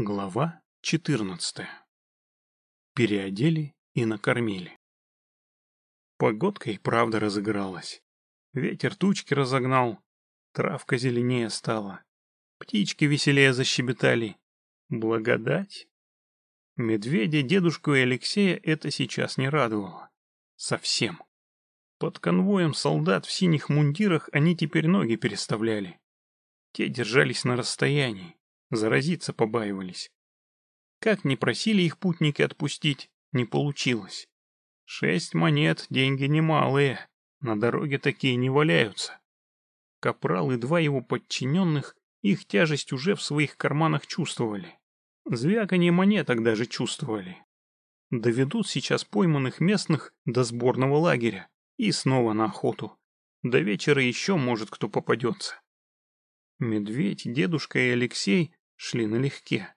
Глава 14. Переодели и накормили. Погодка и правда разыгралась. Ветер тучки разогнал, травка зеленее стала, птички веселее защебетали. Благодать? Медведя, дедушку и Алексея это сейчас не радовало. Совсем. Под конвоем солдат в синих мундирах они теперь ноги переставляли. Те держались на расстоянии заразиться побаивались. Как не просили их путники отпустить, не получилось. Шесть монет — деньги немалые, на дороге такие не валяются. Капрал и два его подчиненных их тяжесть уже в своих карманах чувствовали. Звяканье монеток даже чувствовали. Доведут сейчас пойманных местных до сборного лагеря и снова на охоту. До вечера еще, может, кто попадется. Медведь, дедушка и Алексей шли налегке.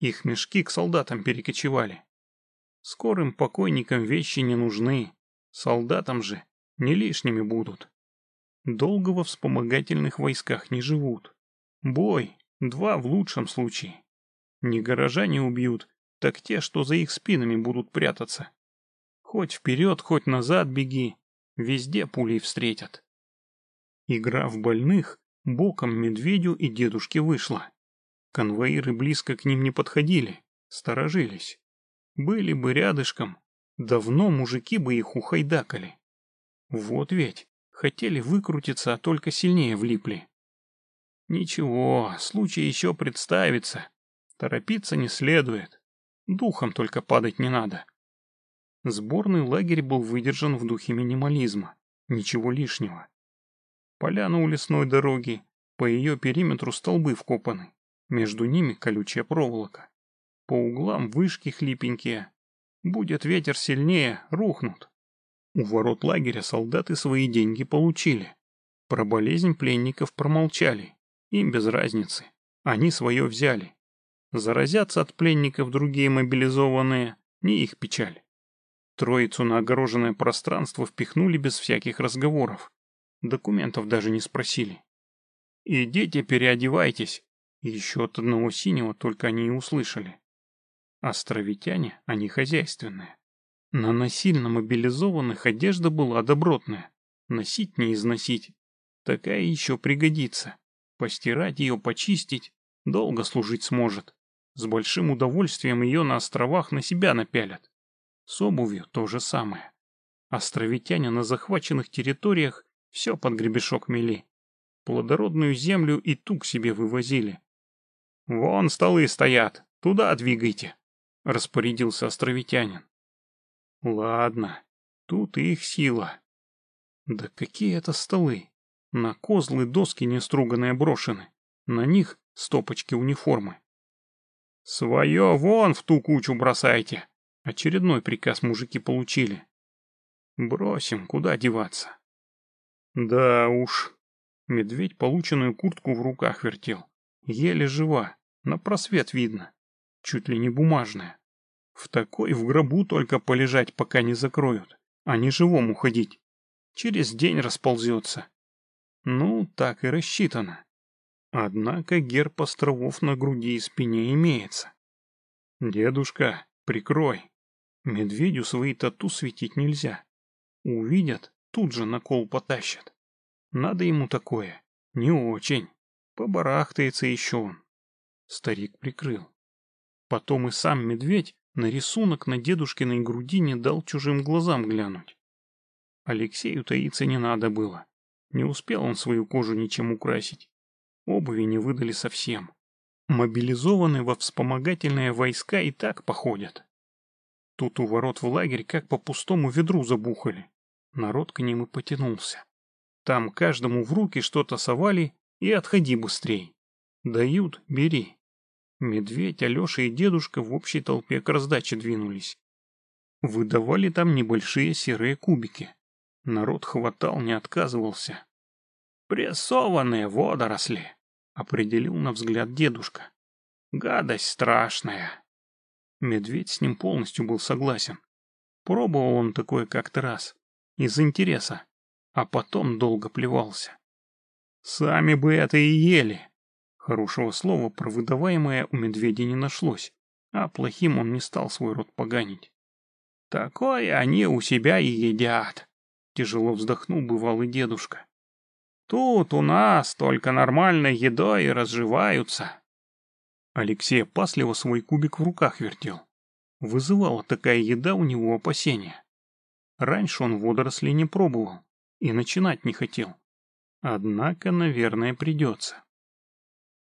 Их мешки к солдатам перекочевали. Скорым покойникам вещи не нужны, солдатам же не лишними будут. Долго во вспомогательных войсках не живут. Бой, два в лучшем случае. Не горожане убьют, так те, что за их спинами будут прятаться. Хоть вперед, хоть назад беги, везде пулей встретят. Игра в больных боком медведю и дедушке вышла. Конвоиры близко к ним не подходили, сторожились. Были бы рядышком, давно мужики бы их ухайдакали. Вот ведь, хотели выкрутиться, а только сильнее влипли. Ничего, случай еще представится. Торопиться не следует. Духом только падать не надо. Сборный лагерь был выдержан в духе минимализма. Ничего лишнего. Поляна у лесной дороги, по ее периметру столбы вкопаны. Между ними колючая проволока. По углам вышки хлипенькие. Будет ветер сильнее, рухнут. У ворот лагеря солдаты свои деньги получили. Про болезнь пленников промолчали. Им без разницы. Они свое взяли. Заразятся от пленников другие мобилизованные, не их печаль. Троицу на огороженное пространство впихнули без всяких разговоров. Документов даже не спросили. «Идите, переодевайтесь, еще от одного синего только они и услышали. Островитяне, они хозяйственные. На насильно мобилизованных одежда была добротная. Носить не износить. Такая еще пригодится. Постирать ее, почистить, долго служить сможет. С большим удовольствием ее на островах на себя напялят. С обувью то же самое. Островитяне на захваченных территориях все под гребешок мели. Плодородную землю и тук себе вывозили. «Вон столы стоят, туда двигайте», — распорядился островитянин. «Ладно, тут их сила». «Да какие это столы? На козлы доски неструганные брошены, на них стопочки униформы». «Свое вон в ту кучу бросайте!» Очередной приказ мужики получили. «Бросим, куда деваться?» «Да уж». Медведь полученную куртку в руках вертел. Еле жива, на просвет видно. Чуть ли не бумажная. В такой в гробу только полежать, пока не закроют, а не живому ходить. Через день расползется. Ну, так и рассчитано. Однако герб островов на груди и спине имеется. Дедушка, прикрой. Медведю свои тату светить нельзя. Увидят, тут же на кол потащат. Надо ему такое. Не очень. Побарахтается еще. Старик прикрыл. Потом и сам медведь на рисунок на дедушкиной груди не дал чужим глазам глянуть. Алексею таиться не надо было. Не успел он свою кожу ничем украсить. Обуви не выдали совсем. Мобилизованные во вспомогательные войска и так походят. Тут у ворот в лагерь как по пустому ведру забухали. Народ к ним и потянулся. Там каждому в руки что-то совали и отходи быстрей. Дают, бери. Медведь, Алеша и дедушка в общей толпе к раздаче двинулись. Выдавали там небольшие серые кубики. Народ хватал, не отказывался. «Прессованные водоросли», — определил на взгляд дедушка. «Гадость страшная». Медведь с ним полностью был согласен. Пробовал он такое как-то раз, из интереса, а потом долго плевался. Сами бы это и ели. Хорошего слова про выдаваемое у медведя не нашлось, а плохим он не стал свой рот поганить. «Такое они у себя и едят», — тяжело вздохнул бывалый дедушка. «Тут у нас только нормальной едой и разживаются». Алексей опасливо свой кубик в руках вертел. Вызывала такая еда у него опасения. Раньше он водоросли не пробовал и начинать не хотел. Однако, наверное, придется.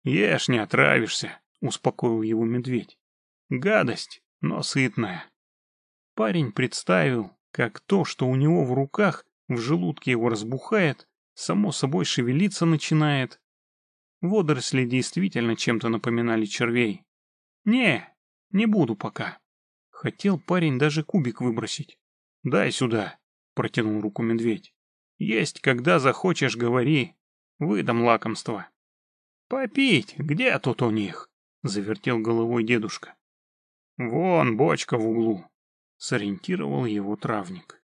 «Ешь, не отравишься», — успокоил его медведь. «Гадость, но сытная». Парень представил, как то, что у него в руках, в желудке его разбухает, само собой шевелиться начинает, Водоросли действительно чем-то напоминали червей. «Не, не буду пока». Хотел парень даже кубик выбросить. «Дай сюда», — протянул руку медведь. «Есть, когда захочешь, говори. Выдам лакомство». «Попить, где тут у них?» — завертел головой дедушка. «Вон бочка в углу», — сориентировал его травник.